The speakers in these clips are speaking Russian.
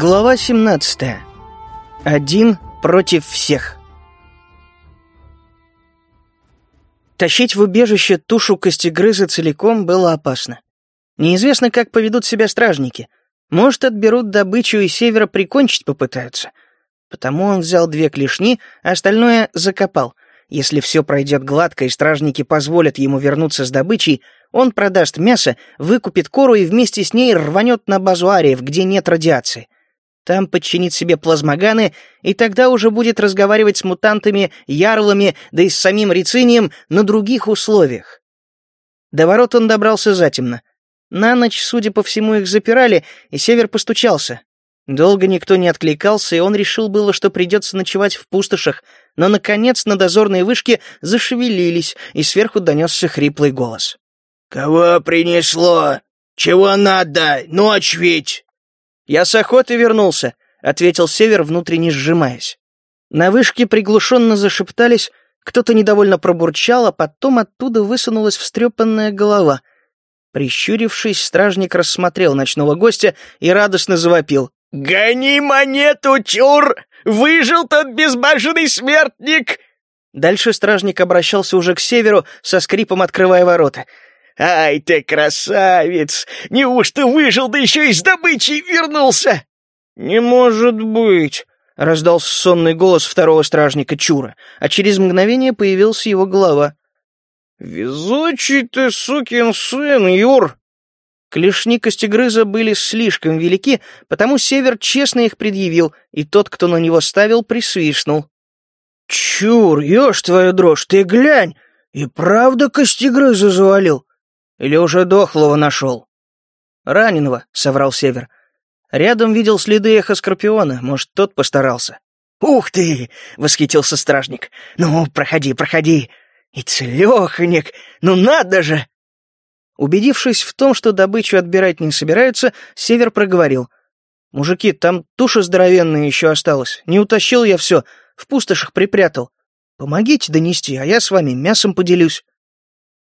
Глава 17. Один против всех. Тащить в убежище тушу костегрыза целиком было опасно. Неизвестно, как поведут себя стражники. Может, отберут добычу и севера прикончить попытаются. Потому он взял две клешни, а остальное закопал. Если все пройдет гладко и стражники позволят ему вернуться с добычей, он продаст мясо, выкупит кору и вместе с ней рванет на базу где нет радиации. Там подчинит себе плазмоганы, и тогда уже будет разговаривать с мутантами, ярлами, да и с самим Рицинием на других условиях. До ворот он добрался затемно. На ночь, судя по всему, их запирали, и Север постучался. Долго никто не откликался, и он решил было, что придется ночевать в пустошах, но, наконец, на дозорной вышке зашевелились, и сверху донесся хриплый голос. «Кого принесло? Чего надо? Ночь ведь!» «Я с охоты вернулся», — ответил Север, внутренне сжимаясь. На вышке приглушенно зашептались, кто-то недовольно пробурчал, а потом оттуда высунулась встрепанная голова. Прищурившись, стражник рассмотрел ночного гостя и радостно завопил. «Гони монету, чур! Выжил тот безбожный смертник!» Дальше стражник обращался уже к северу, со скрипом открывая ворота. «Ай ты, красавец! Неужто выжил, да еще и с добычей вернулся?» «Не может быть!» — раздался сонный голос второго стражника Чура, а через мгновение появился его голова. «Везучий ты, сукин сын, Юр!» Клешни костегрыза были слишком велики, потому Север честно их предъявил, и тот, кто на него ставил, присвистнул. «Чур, ешь твою дрожь, ты глянь! И правда костегрыза завалил? Или уже дохлого нашел?» «Раненого», — соврал Север. «Рядом видел следы эхо Скорпиона, может, тот постарался». «Ух ты!» — восхитился стражник. «Ну, проходи, проходи. И целеханик, ну надо же!» Убедившись в том, что добычу отбирать не собираются, Север проговорил. «Мужики, там туша здоровенная еще осталась. Не утащил я все, в пустошах припрятал. Помогите донести, а я с вами мясом поделюсь».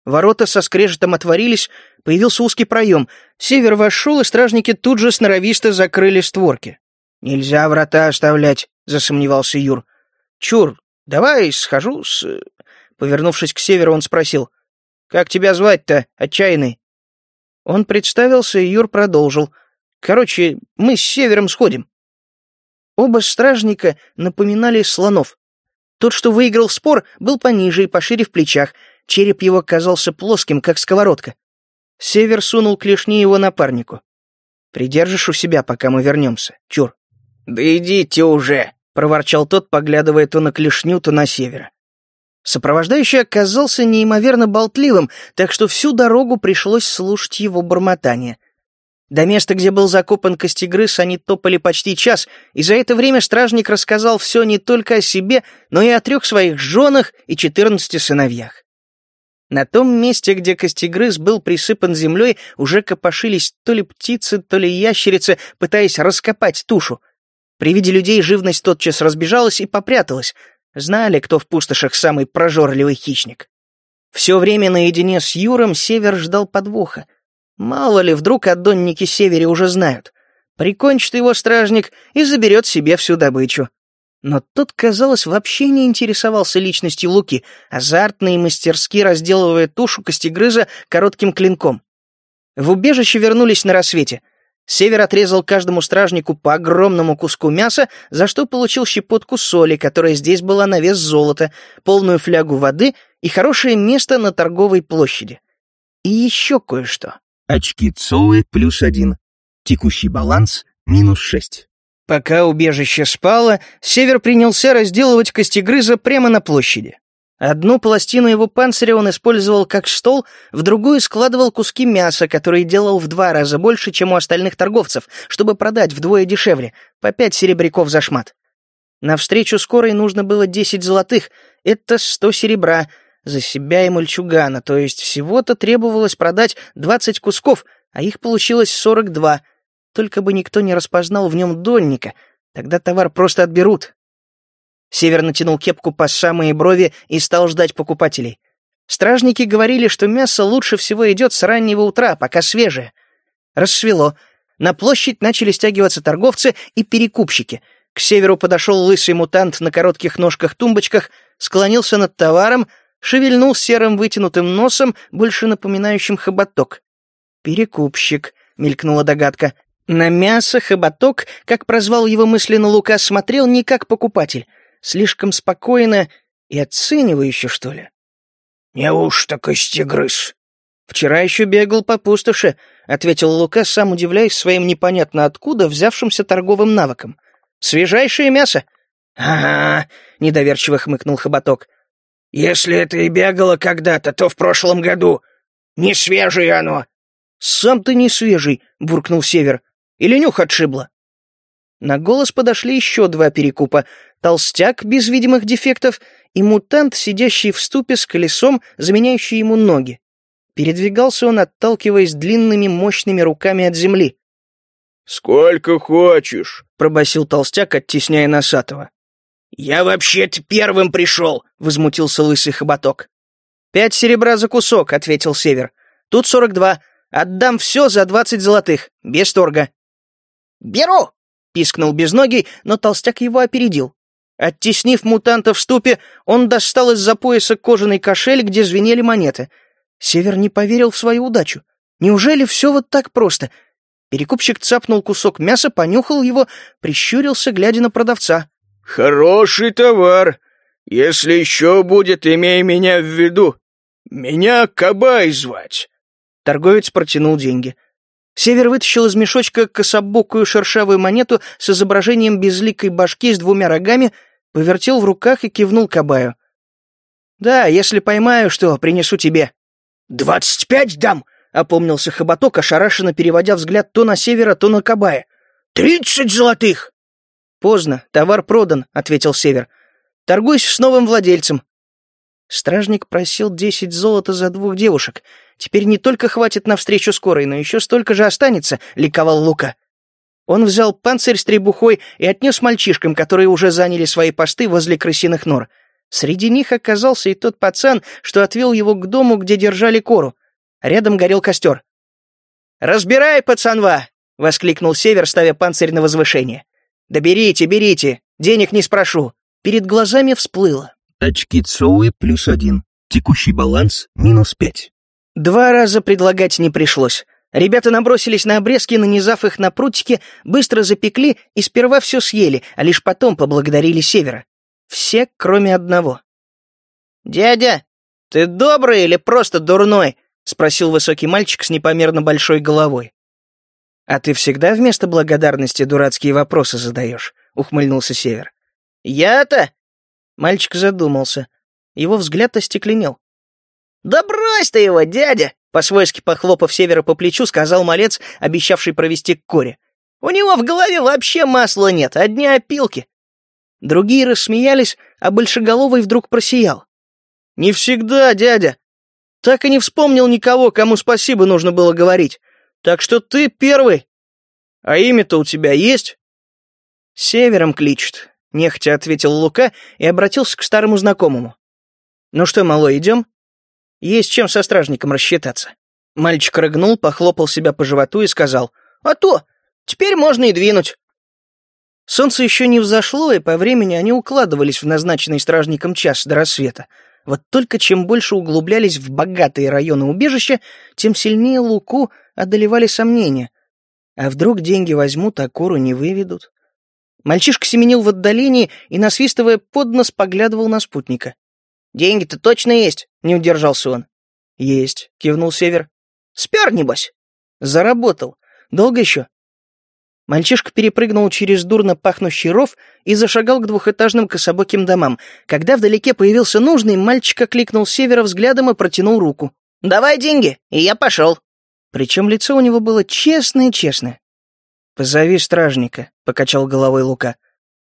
Ворота со скрежетом отворились, появился узкий проем. Север вошел, и стражники тут же сноровисто закрыли створки. «Нельзя врата оставлять», — засомневался Юр. «Чур, давай схожу с...» Повернувшись к северу, он спросил. «Как тебя звать-то, отчаянный?» Он представился, и Юр продолжил. «Короче, мы с севером сходим». Оба стражника напоминали слонов. Тот, что выиграл спор, был пониже и пошире в плечах — Череп его казался плоским, как сковородка. Север сунул клешни его напарнику. «Придержишь у себя, пока мы вернемся, чур». «Да идите уже!» — проворчал тот, поглядывая то на клешню, то на севера. Сопровождающий оказался неимоверно болтливым, так что всю дорогу пришлось слушать его бормотание. До места, где был закопан костегрыз, они топали почти час, и за это время стражник рассказал все не только о себе, но и о трех своих женах и четырнадцати сыновьях. На том месте, где костегрыз был присыпан землей, уже копошились то ли птицы, то ли ящерицы, пытаясь раскопать тушу. При виде людей живность тотчас разбежалась и попряталась. Знали, кто в пустошах самый прожорливый хищник. Все время наедине с Юром Север ждал подвоха. Мало ли, вдруг отдонники Севере уже знают. Прикончит его стражник и заберет себе всю добычу. Но тот, казалось, вообще не интересовался личностью Луки, азартно и мастерски разделывая тушу костегрыза коротким клинком. В убежище вернулись на рассвете. Север отрезал каждому стражнику по огромному куску мяса, за что получил щепотку соли, которая здесь была на вес золота, полную флягу воды и хорошее место на торговой площади. И еще кое-что. Очки Цолы плюс один. Текущий баланс минус шесть. Пока убежище спало, Север принялся разделывать костегрыза прямо на площади. Одну пластину его панциря он использовал как стол, в другую складывал куски мяса, которые делал в два раза больше, чем у остальных торговцев, чтобы продать вдвое дешевле, по пять серебряков за шмат. На встречу скорой нужно было десять золотых, это сто серебра, за себя и мальчугана, то есть всего-то требовалось продать двадцать кусков, а их получилось сорок два — только бы никто не распознал в нем донника, тогда товар просто отберут. Север натянул кепку по самые брови и стал ждать покупателей. Стражники говорили, что мясо лучше всего идет с раннего утра, пока свежее. Рассвело. На площадь начали стягиваться торговцы и перекупщики. К северу подошел лысый мутант на коротких ножках-тумбочках, склонился над товаром, шевельнул серым вытянутым носом, больше напоминающим хоботок. «Перекупщик», — мелькнула догадка. На мясо хоботок, как прозвал его мысленно Лука, смотрел не как покупатель. Слишком спокойно и оценивающе, что ли. «Неужто костегрыз?» «Вчера еще бегал по пустоши», — ответил Лука, сам удивляясь своим непонятно откуда взявшимся торговым навыком. «Свежайшее мясо». «Ага», — недоверчиво хмыкнул Хоботок. «Если это и бегало когда-то, то в прошлом году. Не свежее оно». «Сам ты не свежий», — буркнул Север. «Или нюх отшибло?» На голос подошли еще два перекупа. Толстяк без видимых дефектов и мутант, сидящий в ступе с колесом, заменяющий ему ноги. Передвигался он, отталкиваясь длинными мощными руками от земли. «Сколько хочешь», — пробасил толстяк, оттесняя носатого. «Я вообще-то первым пришел», — возмутился лысый хоботок. «Пять серебра за кусок», — ответил Север. «Тут сорок два. Отдам все за двадцать золотых, без торга». «Беру!» — пискнул безногий, но толстяк его опередил. Оттеснив мутанта в ступе, он достал из-за пояса кожаный кошель, где звенели монеты. Север не поверил в свою удачу. Неужели все вот так просто? Перекупщик цапнул кусок мяса, понюхал его, прищурился, глядя на продавца. «Хороший товар. Если еще будет, имей меня в виду. Меня Кабай звать». Торговец протянул деньги. Север вытащил из мешочка кособокую шершавую монету с изображением безликой башки с двумя рогами — повертел в руках и кивнул Кабаю. «Да, если поймаю, что принесу тебе». «Двадцать пять дам!» — опомнился Хоботок, ошарашенно переводя взгляд то на Севера, то на Кабая. «Тридцать золотых!» «Поздно, товар продан», — ответил Север. «Торгуйся с новым владельцем». Стражник просил десять золота за двух девушек. Теперь не только хватит на встречу скорой, но еще столько же останется, — ликовал Лука. Он взял панцирь с требухой и отнес мальчишкам, которые уже заняли свои посты возле крысиных нор. Среди них оказался и тот пацан, что отвел его к дому, где держали кору. Рядом горел костер. «Разбирай, пацанва!» — воскликнул Север, ставя панцирь на возвышение. «Да берите, берите, денег не спрошу». Перед глазами всплыло. Очки Цоуи плюс один. Текущий баланс минус пять. Два раза предлагать не пришлось. Ребята набросились на обрезки, нанизав их на прутики, быстро запекли и сперва все съели, а лишь потом поблагодарили Севера. Все, кроме одного. «Дядя, ты добрый или просто дурной?» — спросил высокий мальчик с непомерно большой головой. «А ты всегда вместо благодарности дурацкие вопросы задаешь?» — ухмыльнулся Север. «Я-то?» — мальчик задумался. Его взгляд остекленел. «Да брось ты его, дядя!» По-свойски похлопав Севера по плечу, сказал малец, обещавший провести к коре. «У него в голове вообще масла нет, одни опилки». Другие рассмеялись, а Большеголовый вдруг просиял. «Не всегда, дядя. Так и не вспомнил никого, кому спасибо нужно было говорить. Так что ты первый. А имя-то у тебя есть?» «Севером кличут», — нехотя ответил Лука и обратился к старому знакомому. «Ну что, малой, идем?» Есть чем со стражником рассчитаться. Мальчик рыгнул, похлопал себя по животу и сказал, «А то! Теперь можно и двинуть!» Солнце еще не взошло, и по времени они укладывались в назначенный стражником час до рассвета. Вот только чем больше углублялись в богатые районы убежища, тем сильнее Луку одолевали сомнения. А вдруг деньги возьмут, а куру не выведут? Мальчишка семенил в отдалении и, насвистывая под нос, поглядывал на спутника. «Деньги-то точно есть?» — не удержался он. «Есть», — кивнул Север. «Спер, небось?» «Заработал. Долго еще?» Мальчишка перепрыгнул через дурно пахнущий ров и зашагал к двухэтажным кособоким домам. Когда вдалеке появился нужный, мальчик окликнул Севера взглядом и протянул руку. «Давай деньги, и я пошел». Причем лицо у него было честное-честное. «Позови стражника», — покачал головой Лука.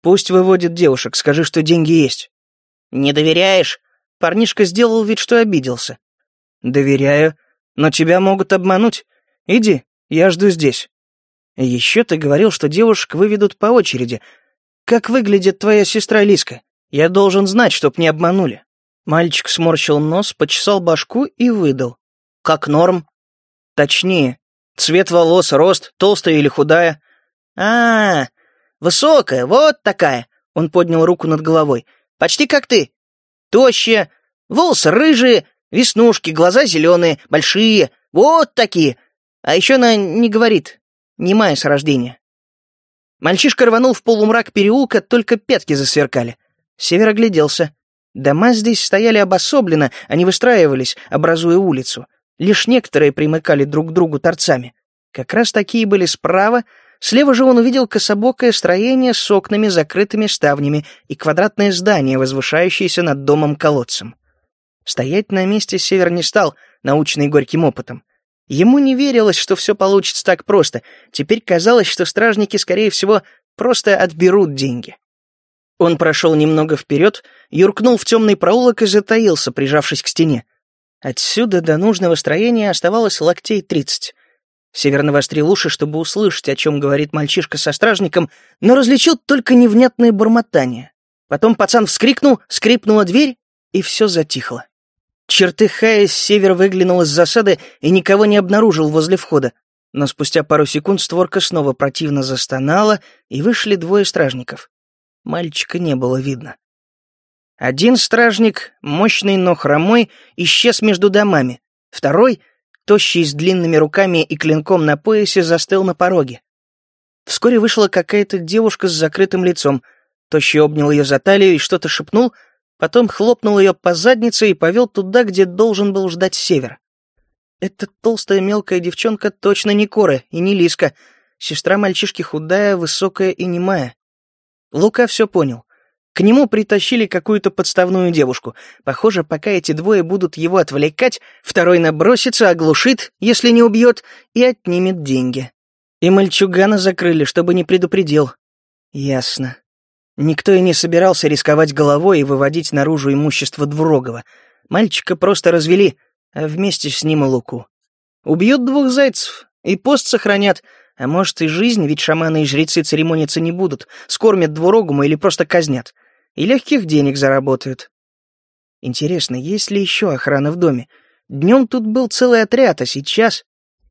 «Пусть выводит девушек, скажи, что деньги есть». «Не доверяешь?» Парнишка сделал вид, что обиделся. «Доверяю, но тебя могут обмануть. Иди, я жду здесь». «Еще ты говорил, что девушек выведут по очереди. Как выглядит твоя сестра Лиска? Я должен знать, чтоб не обманули». Мальчик сморщил нос, почесал башку и выдал. «Как норм?» «Точнее, Цвет волос, рост, толстая или худая?» «А, высокая, вот такая!» Он поднял руку над головой. «Почти как ты. Тощая, волосы рыжие, веснушки, глаза зеленые, большие, вот такие. А еще она не говорит, немая с рождения». Мальчишка рванул в полумрак переулка, только пятки засверкали. Север огляделся. Дома здесь стояли обособленно, они выстраивались, образуя улицу. Лишь некоторые примыкали друг к другу торцами. Как раз такие были справа, слева же он увидел кособокое строение с окнами, закрытыми ставнями и квадратное здание, возвышающееся над домом-колодцем. Стоять на месте Север не стал, научный горьким опытом. Ему не верилось, что все получится так просто. Теперь казалось, что стражники, скорее всего, просто отберут деньги. Он прошел немного вперед, юркнул в темный проулок и затаился, прижавшись к стене. Отсюда до нужного строения оставалось локтей тридцать. Север навострил уши, чтобы услышать, о чем говорит мальчишка со стражником, но различил только невнятное бормотание. Потом пацан вскрикнул, скрипнула дверь, и все затихло. Чертыхаясь, Север выглянул из засады и никого не обнаружил возле входа. Но спустя пару секунд створка снова противно застонала, и вышли двое стражников. Мальчика не было видно. Один стражник, мощный, но хромой, исчез между домами. Второй, тощий с длинными руками и клинком на поясе, застыл на пороге. Вскоре вышла какая-то девушка с закрытым лицом. Тощий обнял ее за талию и что-то шепнул, потом хлопнул ее по заднице и повел туда, где должен был ждать север. Эта толстая мелкая девчонка точно не Кора и не Лиска. Сестра мальчишки худая, высокая и немая. Лука все понял. К нему притащили какую-то подставную девушку. Похоже, пока эти двое будут его отвлекать, второй набросится, оглушит, если не убьет, и отнимет деньги. И мальчугана закрыли, чтобы не предупредил. Ясно. Никто и не собирался рисковать головой и выводить наружу имущество Двурогова. Мальчика просто развели, а вместе с ним и Луку. Убьют двух зайцев, и пост сохранят, а может и жизнь, ведь шаманы и жрецы церемониться не будут, скормят Двурогому или просто казнят и легких денег заработают. Интересно, есть ли еще охрана в доме? Днем тут был целый отряд, а сейчас...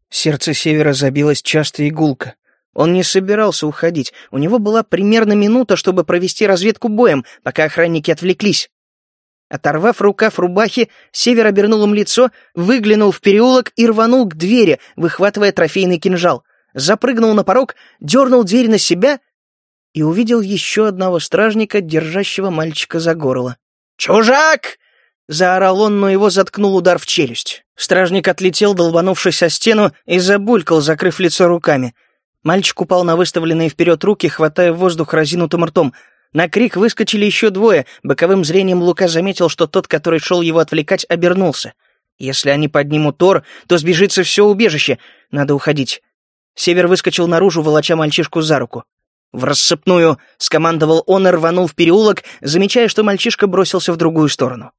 Сердце Севера забилось часто и гулко. Он не собирался уходить. У него была примерно минута, чтобы провести разведку боем, пока охранники отвлеклись. Оторвав рукав рубахи, Север обернул им лицо, выглянул в переулок и рванул к двери, выхватывая трофейный кинжал. Запрыгнул на порог, дернул дверь на себя и увидел еще одного стражника, держащего мальчика за горло. «Чужак!» — заорал он, но его заткнул удар в челюсть. Стражник отлетел, долбанувшись о стену, и забулькал, закрыв лицо руками. Мальчик упал на выставленные вперед руки, хватая воздух разинутым ртом. На крик выскочили еще двое. Боковым зрением Лука заметил, что тот, который шел его отвлекать, обернулся. Если они поднимут Тор, то сбежится все убежище. Надо уходить. Север выскочил наружу, волоча мальчишку за руку. В рассыпную скомандовал он и рванул в переулок, замечая, что мальчишка бросился в другую сторону.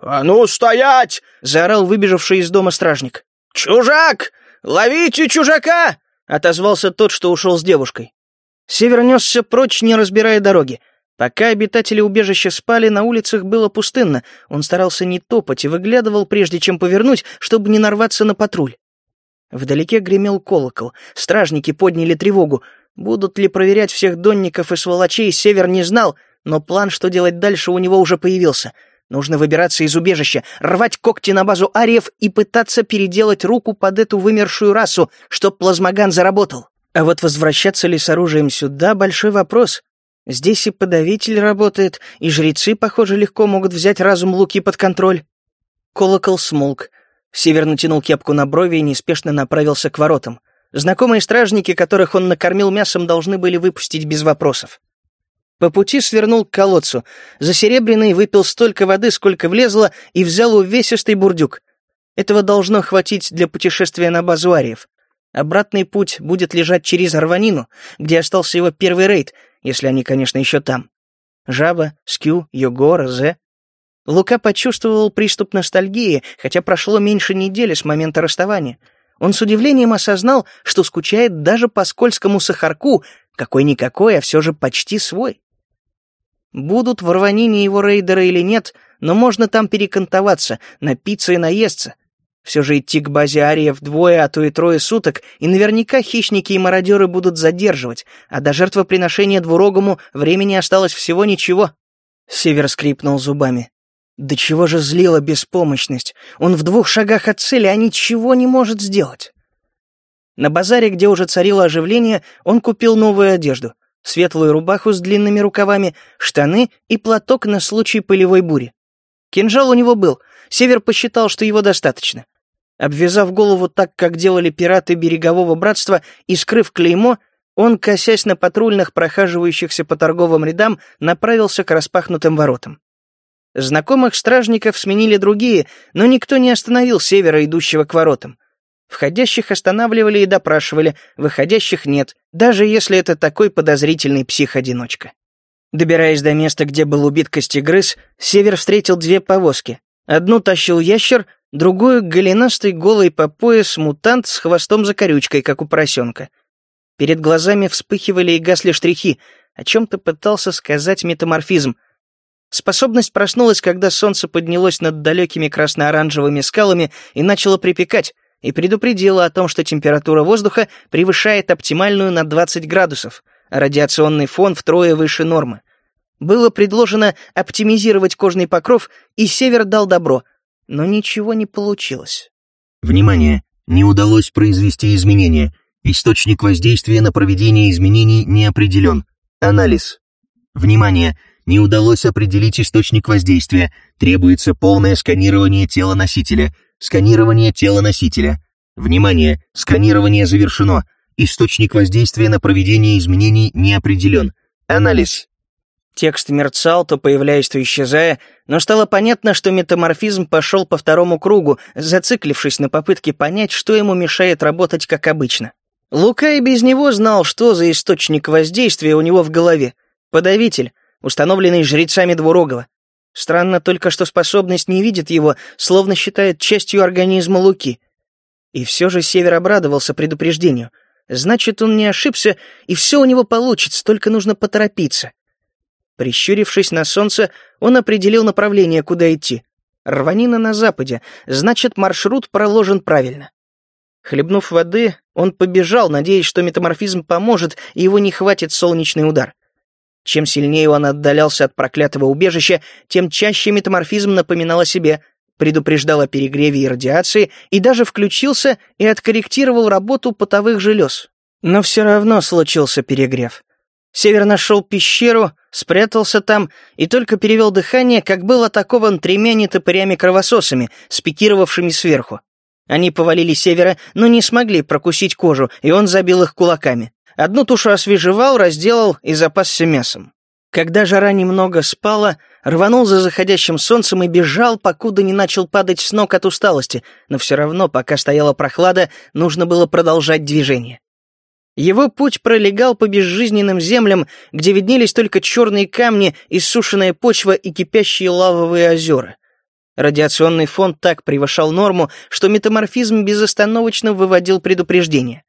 «А ну, стоять!» — заорал выбежавший из дома стражник. «Чужак! Ловите чужака!» — отозвался тот, что ушел с девушкой. Север несся прочь, не разбирая дороги. Пока обитатели убежища спали, на улицах было пустынно. Он старался не топать и выглядывал, прежде чем повернуть, чтобы не нарваться на патруль. Вдалеке гремел колокол. Стражники подняли тревогу. Будут ли проверять всех донников и сволочей, Север не знал, но план, что делать дальше, у него уже появился. Нужно выбираться из убежища, рвать когти на базу ариев и пытаться переделать руку под эту вымершую расу, чтоб плазмоган заработал. А вот возвращаться ли с оружием сюда — большой вопрос. Здесь и подавитель работает, и жрецы, похоже, легко могут взять разум Луки под контроль. Колокол смолк. Север натянул кепку на брови и неспешно направился к воротам. Знакомые стражники, которых он накормил мясом, должны были выпустить без вопросов. По пути свернул к колодцу. За серебряный выпил столько воды, сколько влезло, и взял увесистый бурдюк. Этого должно хватить для путешествия на базу Ариев. Обратный путь будет лежать через Арванину, где остался его первый рейд, если они, конечно, еще там. Жаба, Скю, Йогора, Зе. Лука почувствовал приступ ностальгии, хотя прошло меньше недели с момента расставания — он с удивлением осознал, что скучает даже по скользкому сахарку, какой-никакой, а все же почти свой. Будут в рванине его рейдеры или нет, но можно там перекантоваться, напиться и наесться. Все же идти к базе Ария вдвое, а то и трое суток, и наверняка хищники и мародеры будут задерживать, а до жертвоприношения двурогому времени осталось всего ничего. Север скрипнул зубами. Да чего же злила беспомощность? Он в двух шагах от цели, а ничего не может сделать. На базаре, где уже царило оживление, он купил новую одежду. Светлую рубаху с длинными рукавами, штаны и платок на случай пылевой бури. Кинжал у него был, Север посчитал, что его достаточно. Обвязав голову так, как делали пираты Берегового братства, и скрыв клеймо, он, косясь на патрульных, прохаживающихся по торговым рядам, направился к распахнутым воротам. Знакомых стражников сменили другие, но никто не остановил севера, идущего к воротам. Входящих останавливали и допрашивали, выходящих нет, даже если это такой подозрительный псих-одиночка. Добираясь до места, где был убит Костегрыз, Север встретил две повозки. Одну тащил ящер, другую — голенастый голый по пояс мутант с хвостом за корючкой, как у поросенка. Перед глазами вспыхивали и гасли штрихи, о чем-то пытался сказать метаморфизм. Способность проснулась, когда солнце поднялось над далекими красно-оранжевыми скалами и начало припекать, и предупредила о том, что температура воздуха превышает оптимальную на 20 градусов, а радиационный фон втрое выше нормы. Было предложено оптимизировать кожный покров, и Север дал добро, но ничего не получилось. Внимание! Не удалось произвести изменения. Источник воздействия на проведение изменений не определен. Анализ. Внимание! Не удалось определить источник воздействия. Требуется полное сканирование тела носителя. Сканирование тела носителя. Внимание! Сканирование завершено. Источник воздействия на проведение изменений не определен. Анализ. Текст мерцал, то появляясь, то исчезая, но стало понятно, что метаморфизм пошел по второму кругу, зациклившись на попытке понять, что ему мешает работать как обычно. Лука и без него знал, что за источник воздействия у него в голове. Подавитель, установленный жрецами Двурогова. Странно только, что способность не видит его, словно считает частью организма Луки. И все же Север обрадовался предупреждению. Значит, он не ошибся, и все у него получится, только нужно поторопиться. Прищурившись на солнце, он определил направление, куда идти. Рванина на западе, значит, маршрут проложен правильно. Хлебнув воды, он побежал, надеясь, что метаморфизм поможет, и его не хватит солнечный удар. Чем сильнее он отдалялся от проклятого убежища, тем чаще метаморфизм напоминал о себе, предупреждал о перегреве и радиации, и даже включился и откорректировал работу потовых желез. Но все равно случился перегрев. Север нашел пещеру, спрятался там и только перевел дыхание, как был атакован тремя нетопырями-кровососами, спикировавшими сверху. Они повалили Севера, но не смогли прокусить кожу, и он забил их кулаками. Одну тушу освежевал, разделал и запасся мясом. Когда жара немного спала, рванул за заходящим солнцем и бежал, покуда не начал падать с ног от усталости, но все равно, пока стояла прохлада, нужно было продолжать движение. Его путь пролегал по безжизненным землям, где виднелись только черные камни, иссушенная почва и кипящие лавовые озера. Радиационный фон так превышал норму, что метаморфизм безостановочно выводил предупреждение.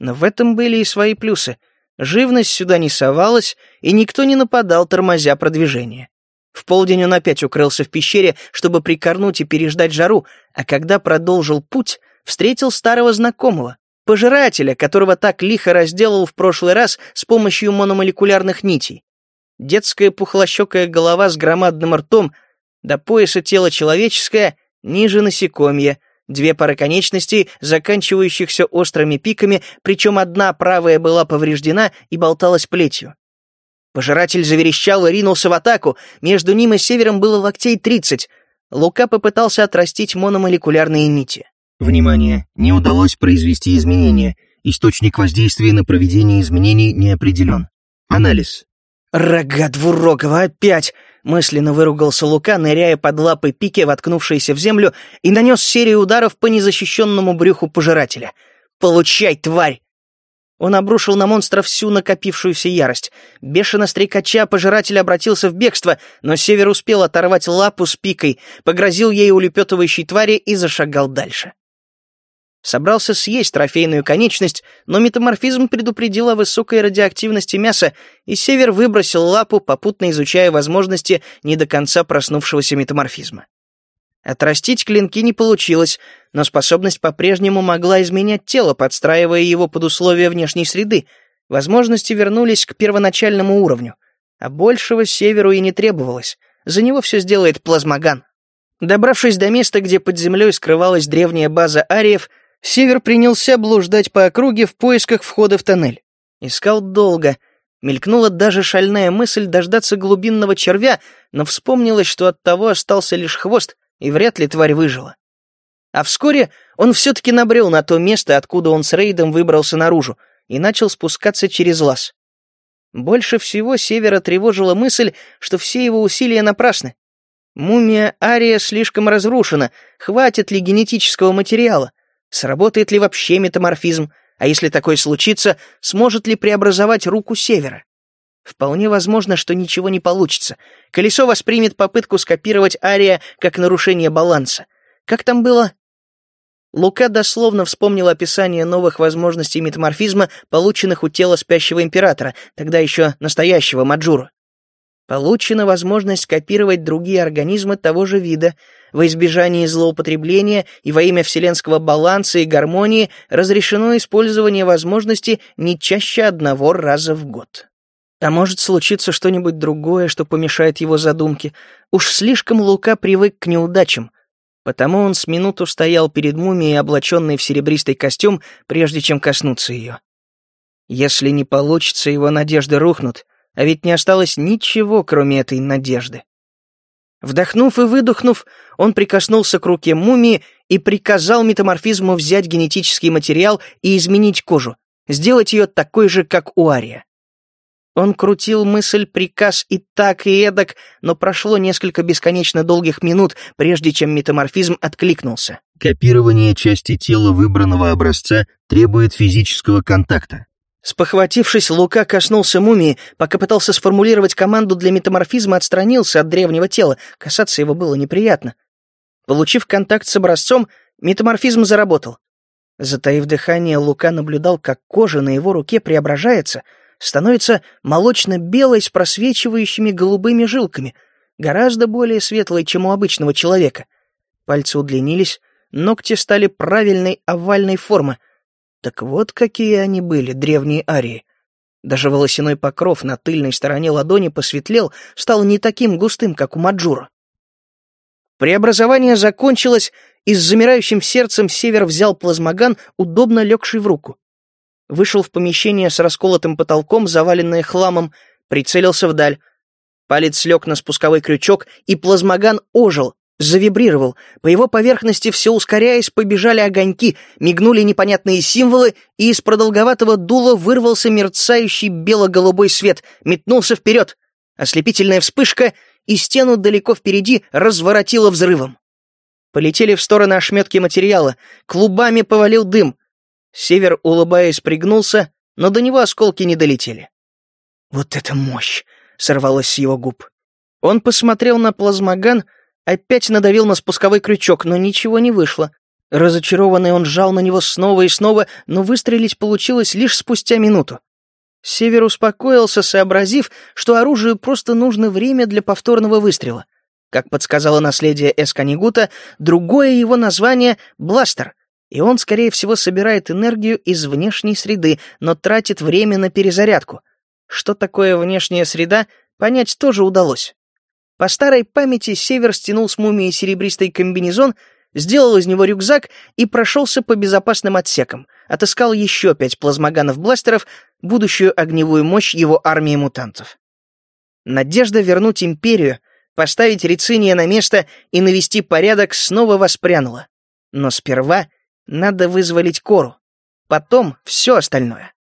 Но в этом были и свои плюсы. Живность сюда не совалась, и никто не нападал, тормозя продвижение. В полдень он опять укрылся в пещере, чтобы прикорнуть и переждать жару, а когда продолжил путь, встретил старого знакомого, Пожирателя, которого так лихо разделал в прошлый раз с помощью мономолекулярных нитей. Детская пухлощекая голова с громадным ртом, до пояса тело человеческое, ниже насекомье, две пары конечностей, заканчивающихся острыми пиками, причем одна правая была повреждена и болталась плетью. Пожиратель заверещал и ринулся в атаку, между ним и севером было локтей тридцать. Лука попытался отрастить мономолекулярные нити. Внимание! Не удалось произвести изменения. Источник воздействия на проведение изменений не определен. Анализ. «Рога двурогого опять!» — мысленно выругался Лука, ныряя под лапы пики, воткнувшиеся в землю, и нанес серию ударов по незащищенному брюху пожирателя. «Получай, тварь!» Он обрушил на монстра всю накопившуюся ярость. Бешено стрекача пожиратель обратился в бегство, но Север успел оторвать лапу с пикой, погрозил ей улепетывающей твари и зашагал дальше. Собрался съесть трофейную конечность, но метаморфизм предупредил о высокой радиоактивности мяса, и Север выбросил лапу, попутно изучая возможности не до конца проснувшегося метаморфизма. Отрастить клинки не получилось, но способность по-прежнему могла изменять тело, подстраивая его под условия внешней среды. Возможности вернулись к первоначальному уровню. А большего северу и не требовалось. За него все сделает плазмоган. Добравшись до места, где под землей скрывалась древняя база ариев, Север принялся блуждать по округе в поисках входа в тоннель. Искал долго. Мелькнула даже шальная мысль дождаться глубинного червя, но вспомнилось, что от того остался лишь хвост, и вряд ли тварь выжила. А вскоре он все-таки набрел на то место, откуда он с рейдом выбрался наружу, и начал спускаться через лаз. Больше всего Севера тревожила мысль, что все его усилия напрасны. Мумия Ария слишком разрушена, хватит ли генетического материала? Сработает ли вообще метаморфизм? А если такое случится, сможет ли преобразовать руку Севера? Вполне возможно, что ничего не получится. Колесо воспримет попытку скопировать Ария как нарушение баланса. Как там было? Лука дословно вспомнил описание новых возможностей метаморфизма, полученных у тела спящего императора, тогда еще настоящего Маджура. Получена возможность копировать другие организмы того же вида. Во избежание злоупотребления и во имя вселенского баланса и гармонии разрешено использование возможности не чаще одного раза в год. А может случиться что-нибудь другое, что помешает его задумке. Уж слишком Лука привык к неудачам. Потому он с минуту стоял перед мумией, облаченной в серебристый костюм, прежде чем коснуться ее. Если не получится, его надежды рухнут, а ведь не осталось ничего, кроме этой надежды. Вдохнув и выдохнув, он прикоснулся к руке мумии и приказал метаморфизму взять генетический материал и изменить кожу, сделать ее такой же, как у Ария. Он крутил мысль, приказ и так, и эдак, но прошло несколько бесконечно долгих минут, прежде чем метаморфизм откликнулся. Копирование части тела выбранного образца требует физического контакта. Спохватившись, Лука коснулся мумии, пока пытался сформулировать команду для метаморфизма, отстранился от древнего тела, касаться его было неприятно. Получив контакт с образцом, метаморфизм заработал. Затаив дыхание, Лука наблюдал, как кожа на его руке преображается, становится молочно-белой с просвечивающими голубыми жилками, гораздо более светлой, чем у обычного человека. Пальцы удлинились, ногти стали правильной овальной формы — так вот какие они были, древние арии. Даже волосяной покров на тыльной стороне ладони посветлел, стал не таким густым, как у Маджура. Преобразование закончилось, и с замирающим сердцем Север взял плазмоган, удобно легший в руку. Вышел в помещение с расколотым потолком, заваленное хламом, прицелился вдаль. Палец лег на спусковой крючок, и плазмоган ожил, завибрировал. По его поверхности, все ускоряясь, побежали огоньки, мигнули непонятные символы, и из продолговатого дула вырвался мерцающий бело-голубой свет, метнулся вперед. Ослепительная вспышка, и стену далеко впереди разворотило взрывом. Полетели в стороны ошметки материала, клубами повалил дым. Север, улыбаясь, пригнулся, но до него осколки не долетели. «Вот это мощь!» — сорвалось с его губ. Он посмотрел на плазмоган — Опять надавил на спусковой крючок, но ничего не вышло. Разочарованный он сжал на него снова и снова, но выстрелить получилось лишь спустя минуту. Север успокоился, сообразив, что оружию просто нужно время для повторного выстрела. Как подсказало наследие Эсканигута, другое его название — бластер, и он, скорее всего, собирает энергию из внешней среды, но тратит время на перезарядку. Что такое внешняя среда, понять тоже удалось. По старой памяти Север стянул с мумией серебристый комбинезон, сделал из него рюкзак и прошелся по безопасным отсекам, отыскал еще пять плазмоганов-бластеров, будущую огневую мощь его армии мутантов. Надежда вернуть империю, поставить Рициния на место и навести порядок снова воспрянула. Но сперва надо вызволить Кору, потом все остальное.